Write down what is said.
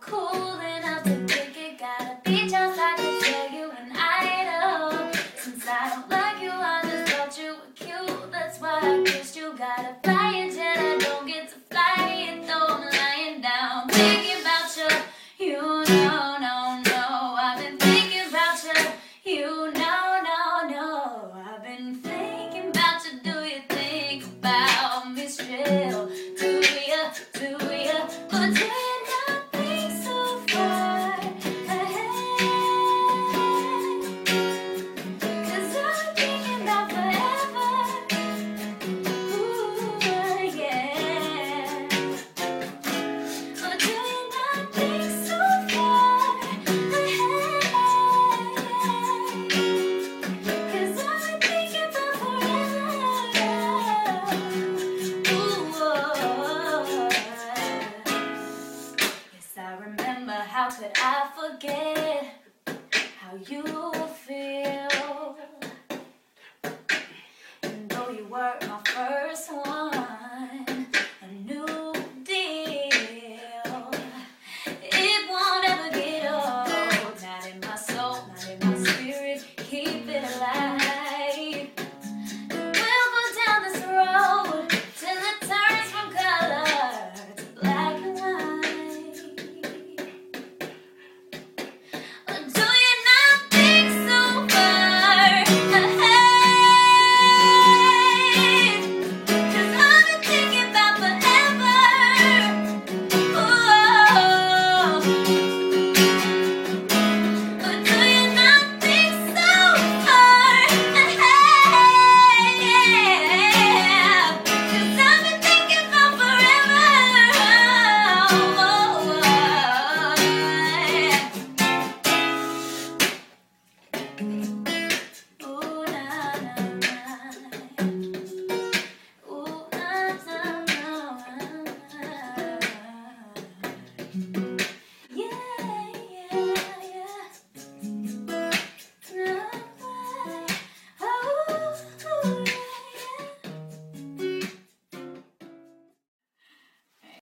cool I've been thinking gotta be just like you tell you and I know since I don't like you I just thought you were cute. That's why I kissed you gotta fly it yet I don't get to fly it though I'm lying down. Thinking about you you know no no. I've been you you I forget how you feel. And though you were my first one.